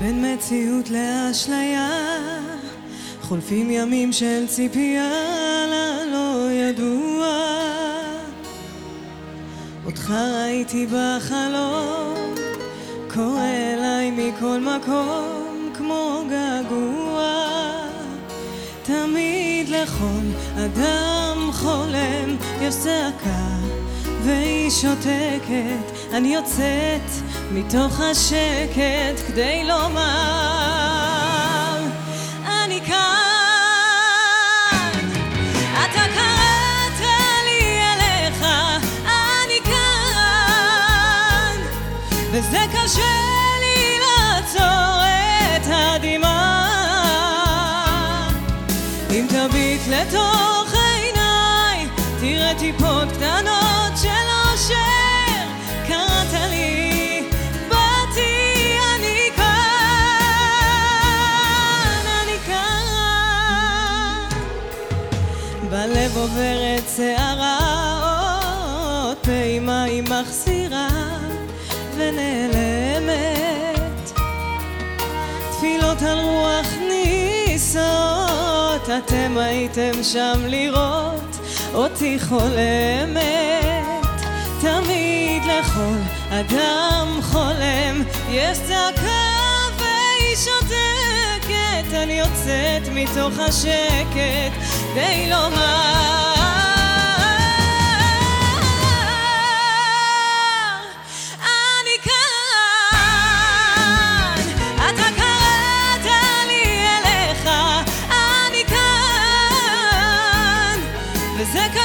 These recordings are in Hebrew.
בין מציאות לאשליה. חולפים ימים של ציפייה ללא ידוע. אותך ראיתי בחלום קורא אליי מכל מקום כמו געגוע. תמיד לכל אדם חולם יש צעקה והיא שותקת אני יוצאת מתוך השקט כדי לומר אני כאן אתה קראת לי אליך אני כאן. וזה קשה לי לעצור את הדמעה אם תביט לתוך תראה טיפות קטנות של אושר. קראת לי באתי אני כאן אני כאן. בלב עוברת סערה עוד פעימה היא מחסירה ונעלמת. תפילות על רוח ניסות אתם הייתם שם לראות אותי חולמת תמיד לכל אדם חולם. יש צעקה והיא שותקת אני יוצאת מתוך השקט כדי לומר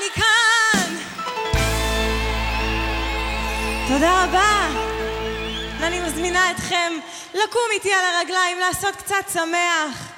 אני כאן. תודה רבה. ואני מזמינה אתכם לקום איתי על הרגליים, לעשות קצת שמח.